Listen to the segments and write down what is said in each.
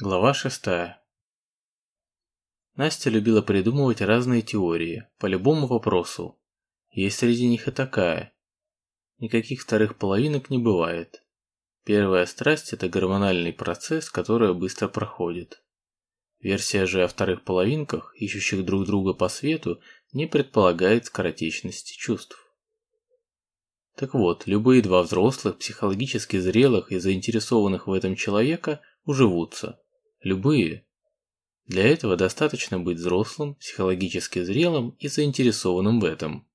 Глава шестая. Настя любила придумывать разные теории по любому вопросу. Есть среди них и такая. Никаких вторых половинок не бывает. Первая страсть – это гормональный процесс, который быстро проходит. Версия же о вторых половинках, ищущих друг друга по свету, не предполагает скоротечности чувств. Так вот, любые два взрослых, психологически зрелых и заинтересованных в этом человека уживутся – Любые. Для этого достаточно быть взрослым, психологически зрелым и заинтересованным в этом.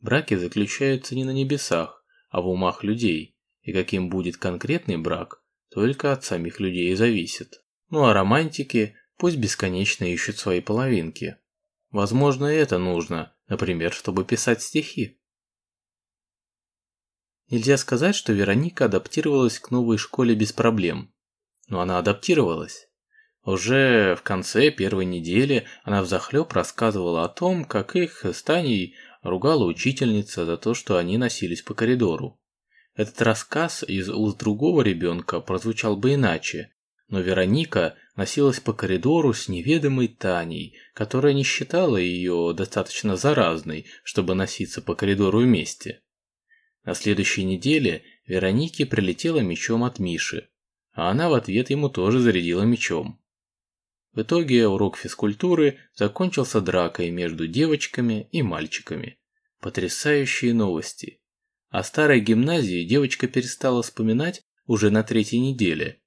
Браки заключаются не на небесах, а в умах людей, и каким будет конкретный брак, только от самих людей зависит. Ну а романтики пусть бесконечно ищут свои половинки. Возможно, это нужно, например, чтобы писать стихи. Нельзя сказать, что Вероника адаптировалась к новой школе без проблем но она адаптировалась. Уже в конце первой недели она взахлеб рассказывала о том, как их с Таней ругала учительница за то, что они носились по коридору. Этот рассказ из уст другого ребенка прозвучал бы иначе, но Вероника носилась по коридору с неведомой Таней, которая не считала ее достаточно заразной, чтобы носиться по коридору вместе. На следующей неделе Веронике прилетело мечом от Миши а она в ответ ему тоже зарядила мечом. В итоге урок физкультуры закончился дракой между девочками и мальчиками. Потрясающие новости. О старой гимназии девочка перестала вспоминать уже на третьей неделе.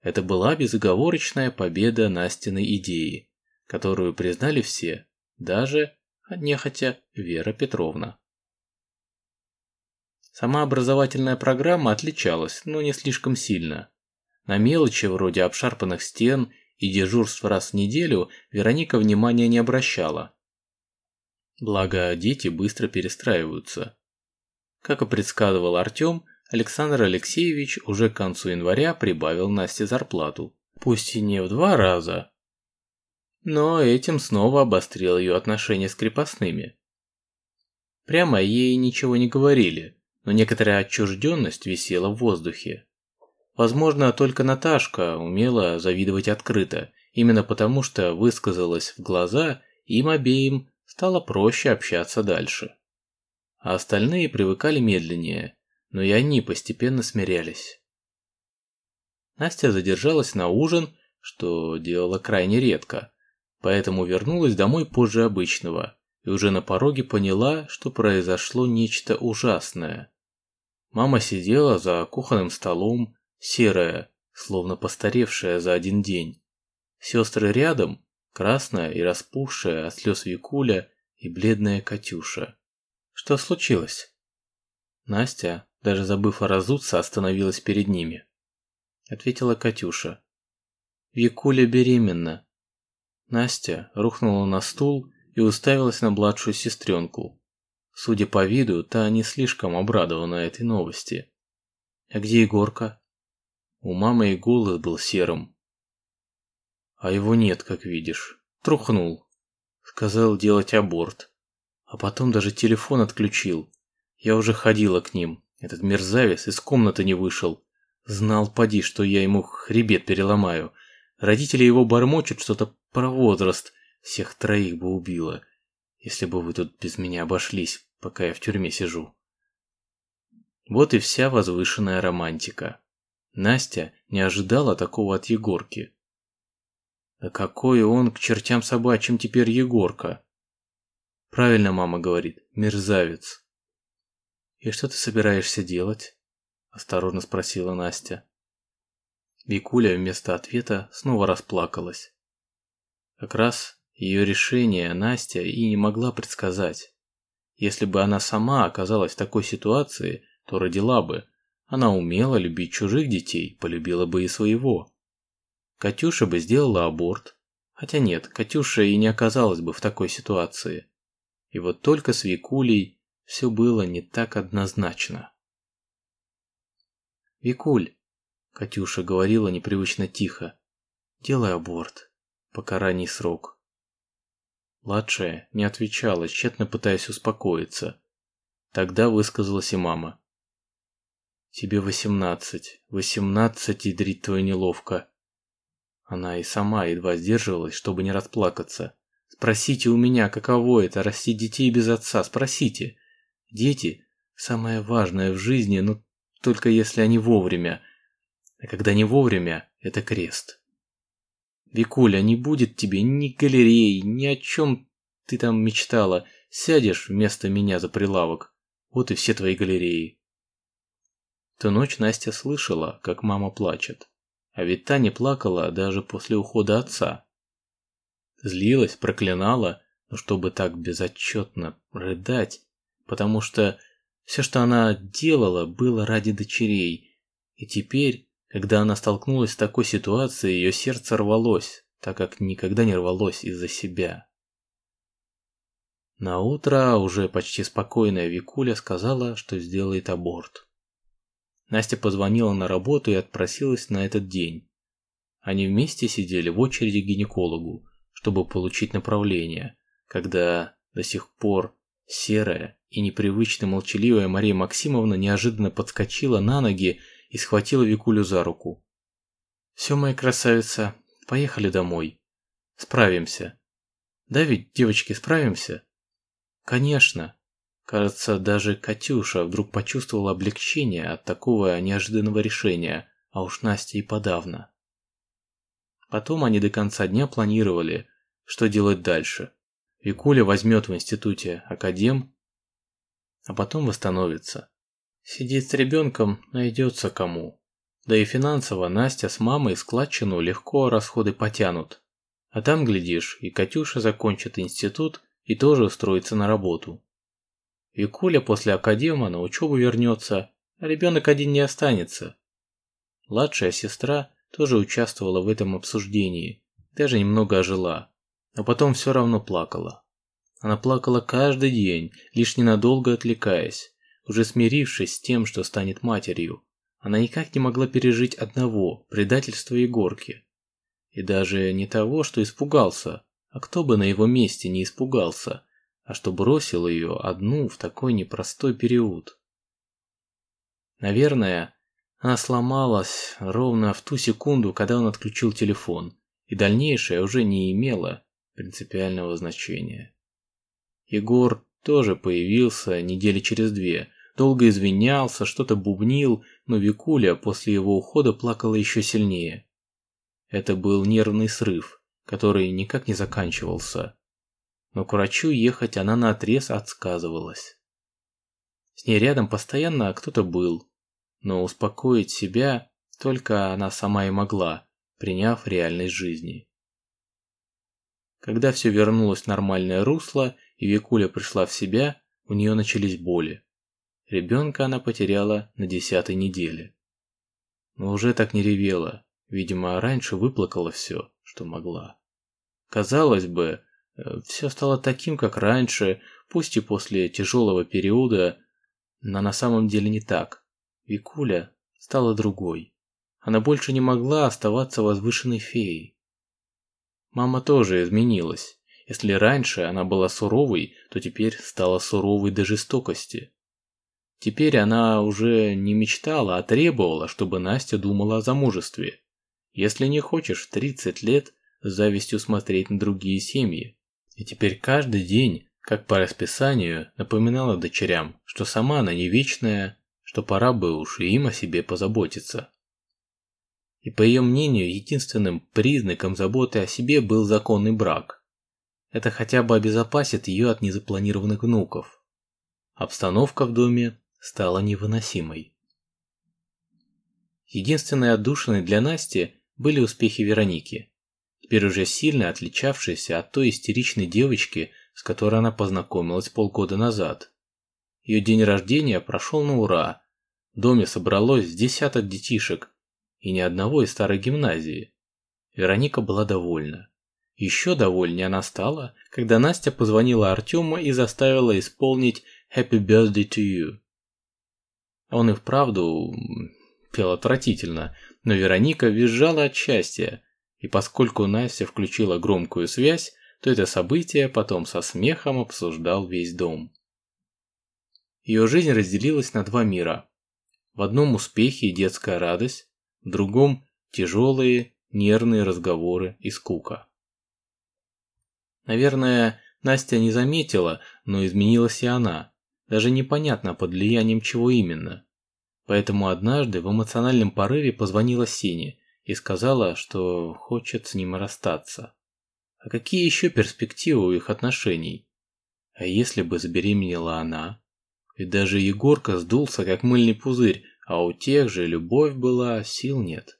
Это была безоговорочная победа Настиной идеи, которую признали все, даже, нехотя, Вера Петровна. Сама образовательная программа отличалась, но не слишком сильно. На мелочи вроде обшарпанных стен и дежурств раз в неделю Вероника внимания не обращала. Благо, дети быстро перестраиваются. Как и предсказывал Артем, Александр Алексеевич уже к концу января прибавил Насте зарплату. Пусть и не в два раза, но этим снова обострил ее отношения с крепостными. Прямо ей ничего не говорили, но некоторая отчужденность висела в воздухе. Возможно, только Наташка умела завидовать открыто, именно потому что высказалась в глаза, им обеим стало проще общаться дальше. А остальные привыкали медленнее, но и они постепенно смирялись. Настя задержалась на ужин, что делала крайне редко, поэтому вернулась домой позже обычного и уже на пороге поняла, что произошло нечто ужасное. Мама сидела за кухонным столом, серая, словно постаревшая за один день. Сестры рядом, красная и распухшая от слез Викуля и бледная Катюша. Что случилось? Настя, даже забыв о разуться, остановилась перед ними. Ответила Катюша. Викуля беременна. Настя рухнула на стул и уставилась на младшую сестренку. Судя по виду, та не слишком обрадована этой новости. «А где Егорка?» У мамы и голос был серым. А его нет, как видишь. Трухнул. Сказал делать аборт. А потом даже телефон отключил. Я уже ходила к ним. Этот мерзавец из комнаты не вышел. Знал, поди, что я ему хребет переломаю. Родители его бормочут что-то про возраст. Всех троих бы убило. Если бы вы тут без меня обошлись, пока я в тюрьме сижу. Вот и вся возвышенная романтика. Настя не ожидала такого от Егорки. Да какой он к чертям собачьим теперь Егорка? Правильно мама говорит, мерзавец. И что ты собираешься делать? Осторожно спросила Настя. Викуля вместо ответа снова расплакалась. Как раз ее решение Настя и не могла предсказать. Если бы она сама оказалась в такой ситуации, то родила бы, она умела любить чужих детей, полюбила бы и своего. Катюша бы сделала аборт. Хотя нет, Катюша и не оказалась бы в такой ситуации. И вот только с Викулей все было не так однозначно. «Викуль», — Катюша говорила непривычно тихо, — «делай аборт, пока ранний срок». Младшая не отвечала, тщетно пытаясь успокоиться. Тогда высказалась и мама. Тебе восемнадцать. Восемнадцать, и дрить твою неловко. Она и сама едва сдерживалась, чтобы не расплакаться. Спросите у меня, каково это растить детей без отца, спросите. Дети – самое важное в жизни, но только если они вовремя. А когда не вовремя – это крест. Викуля, не будет тебе ни галереи, ни о чем ты там мечтала. Сядешь вместо меня за прилавок. Вот и все твои галереи. Ту ночь Настя слышала, как мама плачет. А ведь та не плакала даже после ухода отца. Злилась, проклинала, но чтобы так безотчетно рыдать, потому что все, что она делала, было ради дочерей. И теперь, когда она столкнулась с такой ситуацией, ее сердце рвалось, так как никогда не рвалось из-за себя. На утро уже почти спокойная Викуля сказала, что сделает аборт. Настя позвонила на работу и отпросилась на этот день. Они вместе сидели в очереди к гинекологу, чтобы получить направление, когда до сих пор серая и непривычно молчаливая Мария Максимовна неожиданно подскочила на ноги и схватила Викулю за руку. «Все, моя красавица, поехали домой. Справимся. Да ведь, девочки, справимся?» «Конечно», Кажется, даже Катюша вдруг почувствовала облегчение от такого неожиданного решения, а уж Настя и подавно. Потом они до конца дня планировали, что делать дальше. Викуля возьмет в институте академ, а потом восстановится. Сидеть с ребенком найдется кому. Да и финансово Настя с мамой складчину легко расходы потянут. А там, глядишь, и Катюша закончит институт и тоже устроится на работу. И Коля после академа на учебу вернется, а ребенок один не останется. Младшая сестра тоже участвовала в этом обсуждении, даже немного ожила, но потом все равно плакала. Она плакала каждый день, лишь ненадолго отвлекаясь, уже смирившись с тем, что станет матерью. Она никак не могла пережить одного предательства Егорки. И даже не того, что испугался, а кто бы на его месте не испугался, а что бросил ее одну в такой непростой период. Наверное, она сломалась ровно в ту секунду, когда он отключил телефон, и дальнейшее уже не имело принципиального значения. Егор тоже появился недели через две, долго извинялся, что-то бубнил, но Викуля после его ухода плакала еще сильнее. Это был нервный срыв, который никак не заканчивался но к врачу ехать она наотрез отсказывалась. С ней рядом постоянно кто-то был, но успокоить себя только она сама и могла, приняв реальность жизни. Когда все вернулось в нормальное русло и Викуля пришла в себя, у нее начались боли. Ребенка она потеряла на десятой неделе. Но уже так не ревела, видимо, раньше выплакала все, что могла. Казалось бы, Все стало таким, как раньше, пусть и после тяжелого периода, но на самом деле не так. Викуля стала другой. Она больше не могла оставаться возвышенной феей. Мама тоже изменилась. Если раньше она была суровой, то теперь стала суровой до жестокости. Теперь она уже не мечтала, а требовала, чтобы Настя думала о замужестве. Если не хочешь в 30 лет с завистью смотреть на другие семьи, и теперь каждый день, как по расписанию, напоминала дочерям, что сама она не вечная, что пора бы уж и им о себе позаботиться. И по ее мнению, единственным признаком заботы о себе был законный брак. Это хотя бы обезопасит ее от незапланированных внуков. Обстановка в доме стала невыносимой. Единственной отдушиной для Насти были успехи Вероники теперь уже сильно отличавшаяся от той истеричной девочки, с которой она познакомилась полгода назад. Ее день рождения прошел на ура. В доме собралось десяток детишек и ни одного из старой гимназии. Вероника была довольна. Еще довольнее она стала, когда Настя позвонила Артему и заставила исполнить «Happy Birthday to You». Он и вправду пел отвратительно, но Вероника визжала от счастья, и поскольку Настя включила громкую связь, то это событие потом со смехом обсуждал весь дом. Ее жизнь разделилась на два мира. В одном успехи и детская радость, в другом тяжелые нервные разговоры и скука. Наверное, Настя не заметила, но изменилась и она. Даже непонятно под влиянием чего именно. Поэтому однажды в эмоциональном порыве позвонила Сене и сказала, что хочет с ним расстаться. А какие еще перспективы у их отношений? А если бы забеременела она? Ведь даже Егорка сдулся, как мыльный пузырь, а у тех же любовь была, сил нет.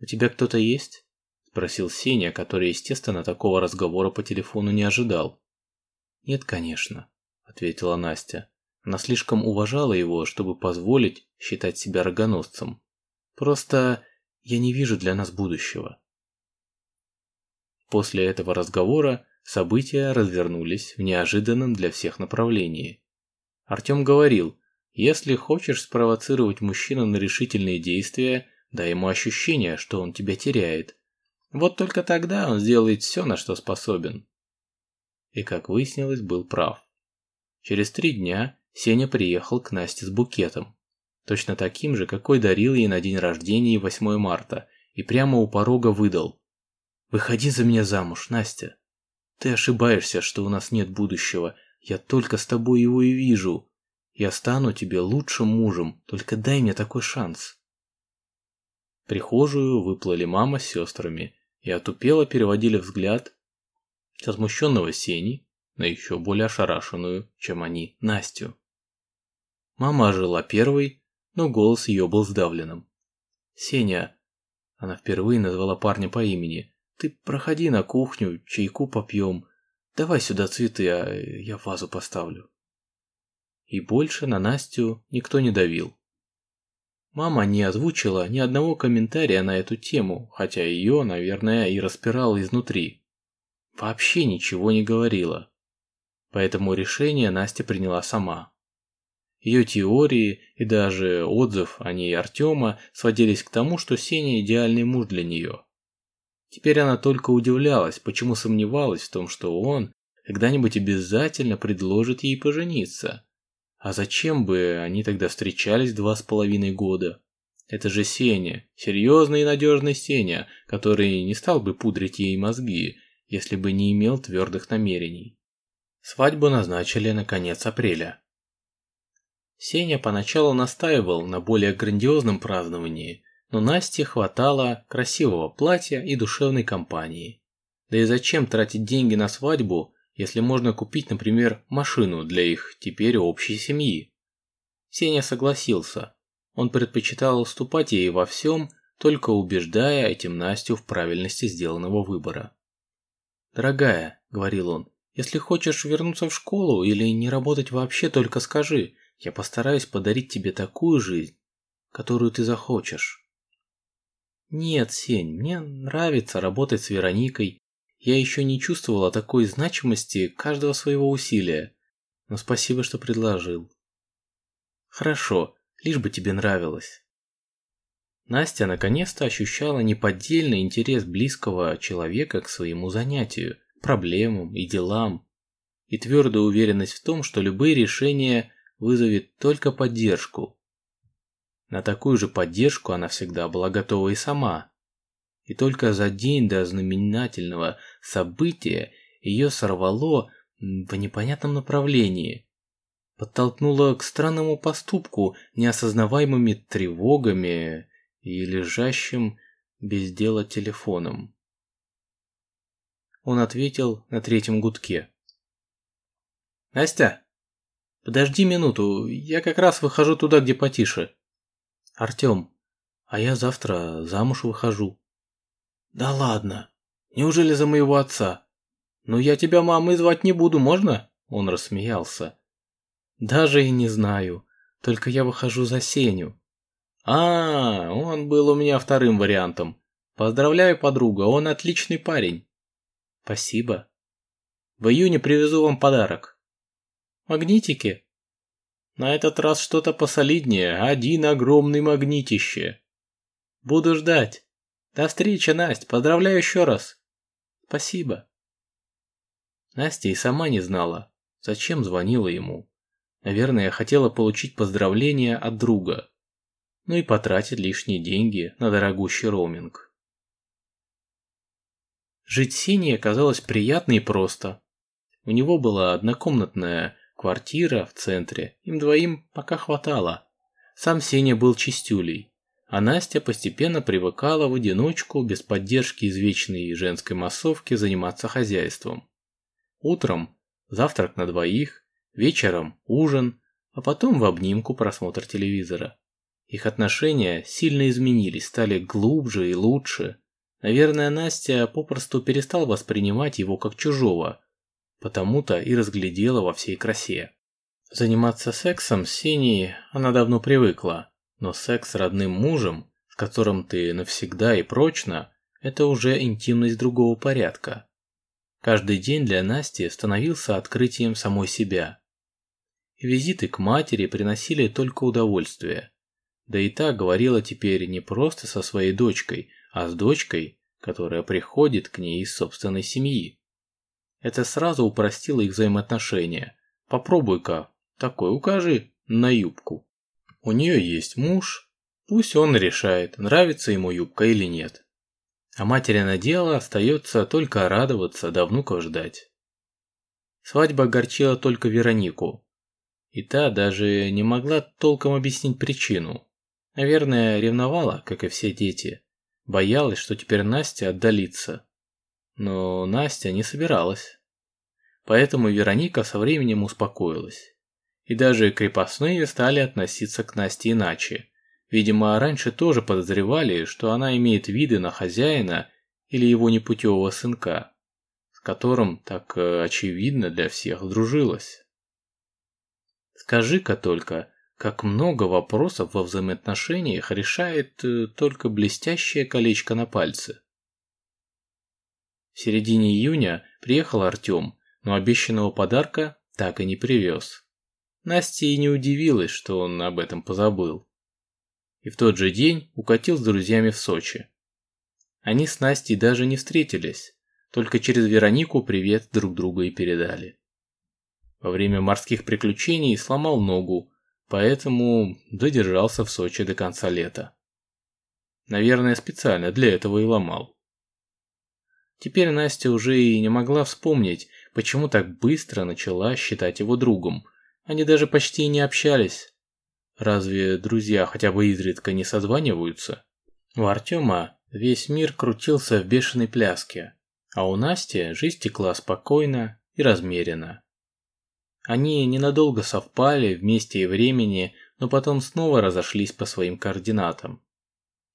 «У тебя кто-то есть?» – спросил Сеня, который, естественно, такого разговора по телефону не ожидал. «Нет, конечно», – ответила Настя. Она слишком уважала его, чтобы позволить считать себя рогоносцем. «Просто я не вижу для нас будущего». После этого разговора события развернулись в неожиданном для всех направлении. Артем говорил, если хочешь спровоцировать мужчину на решительные действия, дай ему ощущение, что он тебя теряет. Вот только тогда он сделает все, на что способен. И, как выяснилось, был прав. Через три дня Сеня приехал к Насте с букетом. Точно таким же, какой дарил ей на день рождения и 8 марта, и прямо у порога выдал. «Выходи за меня замуж, Настя. Ты ошибаешься, что у нас нет будущего, я только с тобой его и вижу. Я стану тебе лучшим мужем, только дай мне такой шанс. В прихожую выплыли мама с сестрами и отупело переводили взгляд со смущенного Сени на еще более ошарашенную, чем они, Настю. Мама ожила первой, но голос ее был сдавленным. «Сеня», она впервые назвала парня по имени, «ты проходи на кухню, чайку попьем, Давай сюда цветы, а я вазу поставлю. И больше на Настю никто не давил. Мама не озвучила ни одного комментария на эту тему, хотя ее, наверное, и распирала изнутри. Вообще ничего не говорила. Поэтому решение Настя приняла сама. Ее теории и даже отзыв о ней Артема сводились к тому, что Сеня идеальный муж для нее. Теперь она только удивлялась, почему сомневалась в том, что он когда-нибудь обязательно предложит ей пожениться. А зачем бы они тогда встречались два с половиной года? Это же Сеня, серьезный и надежный Сеня, который не стал бы пудрить ей мозги, если бы не имел твердых намерений. Свадьбу назначили на конец апреля. Сеня поначалу настаивал на более грандиозном праздновании, но Насте хватало красивого платья и душевной компании. Да и зачем тратить деньги на свадьбу, если можно купить, например, машину для их теперь общей семьи? Сеня согласился. Он предпочитал уступать ей во всем, только убеждая этим Настю в правильности сделанного выбора. «Дорогая», — говорил он, — «если хочешь вернуться в школу или не работать вообще, только скажи, я постараюсь подарить тебе такую жизнь, которую ты захочешь». Нет, Сень, мне нравится работать с Вероникой. Я еще не чувствовала такой значимости каждого своего усилия. Но спасибо, что предложил. Хорошо, лишь бы тебе нравилось. Настя наконец-то ощущала неподдельный интерес близкого человека к своему занятию, проблемам и делам, и твердую уверенность в том, что любые решения вызовет только поддержку, на такую же поддержку она всегда была готова и сама. И только за день до знаменательного события ее сорвало в непонятном направлении. Подтолкнуло к странному поступку, неосознаваемыми тревогами и лежащим без дела телефоном. Он ответил на третьем гудке. «Настя, подожди минуту, я как раз выхожу туда, где потише». Артем, а я завтра замуж выхожу. Да ладно. Неужели за моего отца? Ну я тебя мамой звать не буду, можно? Он рассмеялся. Даже и не знаю. Только я выхожу за Сеню. А, он был у меня вторым вариантом. Поздравляю, подруга, он отличный парень. Спасибо. В июне привезу вам подарок. Магнитики? На этот раз что-то посолиднее, один огромный магнитище. Буду ждать. До встречи, Настя, поздравляю еще раз. Спасибо. Настя и сама не знала, зачем звонила ему. Наверное, хотела получить поздравления от друга. ну и потратит лишние деньги на дорогущий роуминг. Жить Сине оказалось приятно и просто. У него была однокомнатная квартира в центре, им двоим пока хватало. Сам Сеня был чистюлей, а Настя постепенно привыкала в одиночку, без поддержки извечной женской массовки, заниматься хозяйством. Утром завтрак на двоих, вечером ужин, а потом в обнимку просмотр телевизора. Их отношения сильно изменились, стали глубже и лучше. Наверное, Настя попросту перестал воспринимать его как чужого, потому-то и разглядела во всей красе. Заниматься сексом с Синей она давно привыкла, но секс с родным мужем, с которым ты навсегда и прочно, это уже интимность другого порядка. Каждый день для Насти становился открытием самой себя. Визиты к матери приносили только удовольствие. Да и та говорила теперь не просто со своей дочкой, а с дочкой, которая приходит к ней из собственной семьи. Это сразу упростило их взаимоотношения. Попробуй-ка, такой укажи на юбку. У нее есть муж, пусть он решает, нравится ему юбка или нет. А матери на дело остается только радоваться да внуков ждать. Свадьба огорчила только Веронику. И та даже не могла толком объяснить причину. Наверное, ревновала, как и все дети. Боялась, что теперь Настя отдалится. Но Настя не собиралась. Поэтому Вероника со временем успокоилась. И даже крепостные стали относиться к Насте иначе. Видимо, раньше тоже подозревали, что она имеет виды на хозяина или его непутевого сынка, с которым так э, очевидно для всех дружилась. Скажи-ка только, как много вопросов во взаимоотношениях решает э, только блестящее колечко на пальце. В середине июня приехал Артем, но обещанного подарка так и не привез. Настя и не удивилась, что он об этом позабыл. И в тот же день укатил с друзьями в Сочи. Они с Настей даже не встретились, только через Веронику привет друг другу и передали. Во время морских приключений сломал ногу, поэтому додержался в Сочи до конца лета. Наверное, специально для этого и ломал. Теперь Настя уже и не могла вспомнить, почему так быстро начала считать его другом – они даже почти не общались. Разве друзья хотя бы изредка не созваниваются? У Артема весь мир крутился в бешеной пляске, а у Насти жизнь текла спокойно и размеренно. Они ненадолго совпали в месте и времени, но потом снова разошлись по своим координатам.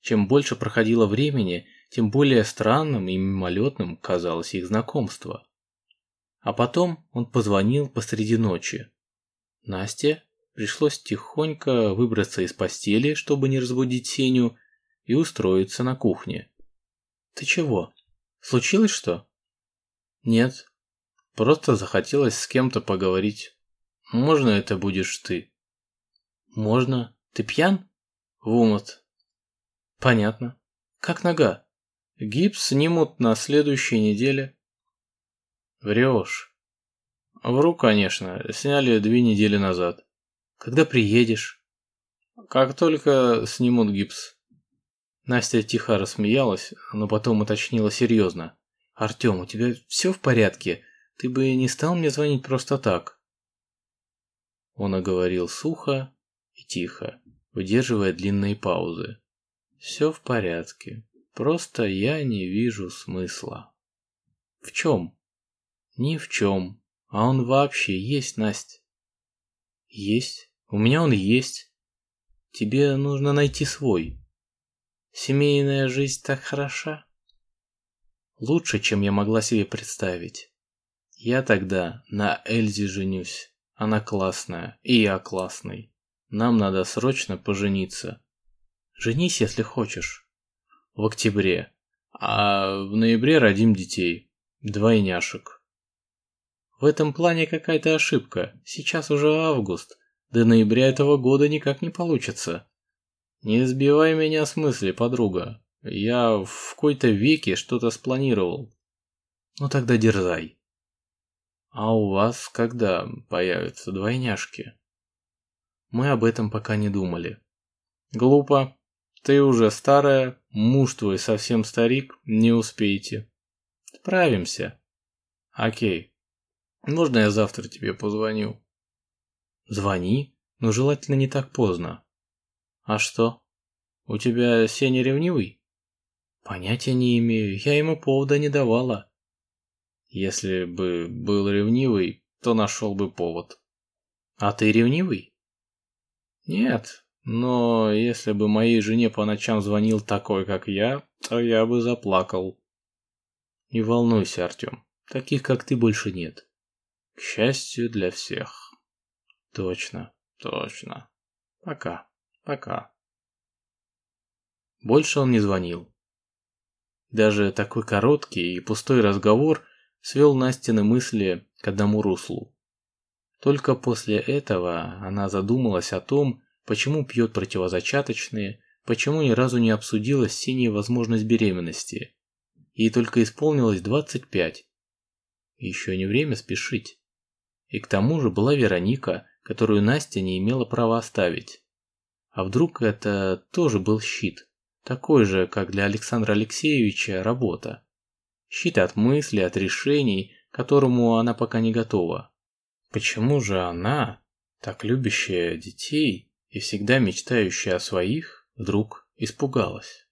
Чем больше проходило времени, тем более странным и мимолетным казалось их знакомство. А потом он позвонил посреди ночи, Насте пришлось тихонько выбраться из постели, чтобы не разбудить Сеню, и устроиться на кухне. «Ты чего? Случилось что?» «Нет. Просто захотелось с кем-то поговорить. Можно это будешь ты?» «Можно. Ты пьян?» «В «Понятно. Как нога?» «Гипс снимут на следующей неделе». «Врешь. Вру, конечно. Сняли две недели назад. Когда приедешь? Как только снимут гипс. Настя тихо рассмеялась, но потом уточнила серьезно. «Артем, у тебя все в порядке? Ты бы не стал мне звонить просто так?» Он оговорил сухо и тихо, выдерживая длинные паузы. «Все в порядке. Просто я не вижу смысла». «В чем?» «Ни в чем. А он вообще есть, Настя? Есть. У меня он есть. Тебе нужно найти свой. Семейная жизнь так хороша. Лучше, чем я могла себе представить. Я тогда на Эльзе женюсь. Она классная, и я классный. Нам надо срочно пожениться. Женись, если хочешь. В октябре. А в ноябре родим детей. Двойняшек. В этом плане какая-то ошибка. Сейчас уже август. До ноября этого года никак не получится. Не сбивай меня с мысли, подруга. Я в какой-то веке что-то спланировал. Ну тогда дерзай. А у вас когда появятся двойняшки? Мы об этом пока не думали. Глупо. Ты уже старая, муж твой совсем старик, не успеете. Справимся. Окей. Можно я завтра тебе позвоню? Звони, но желательно не так поздно. А что? У тебя Сеня ревнивый? Понятия не имею, я ему повода не давала. Если бы был ревнивый, то нашел бы повод. А ты ревнивый? Нет, но если бы моей жене по ночам звонил такой, как я, то я бы заплакал. Не волнуйся, Артем, таких, как ты, больше нет. К счастью для всех. Точно, точно. Пока, пока. Больше он не звонил. Даже такой короткий и пустой разговор свел Настины мысли к одному руслу. Только после этого она задумалась о том, почему пьет противозачаточные, почему ни разу не обсудила с Синей возможность беременности. Ей только исполнилось 25. Еще не время спешить. И к тому же была Вероника, которую Настя не имела права оставить. А вдруг это тоже был щит? Такой же, как для Александра Алексеевича, работа. Щит от мыслей, от решений, к которому она пока не готова. Почему же она, так любящая детей и всегда мечтающая о своих, вдруг испугалась?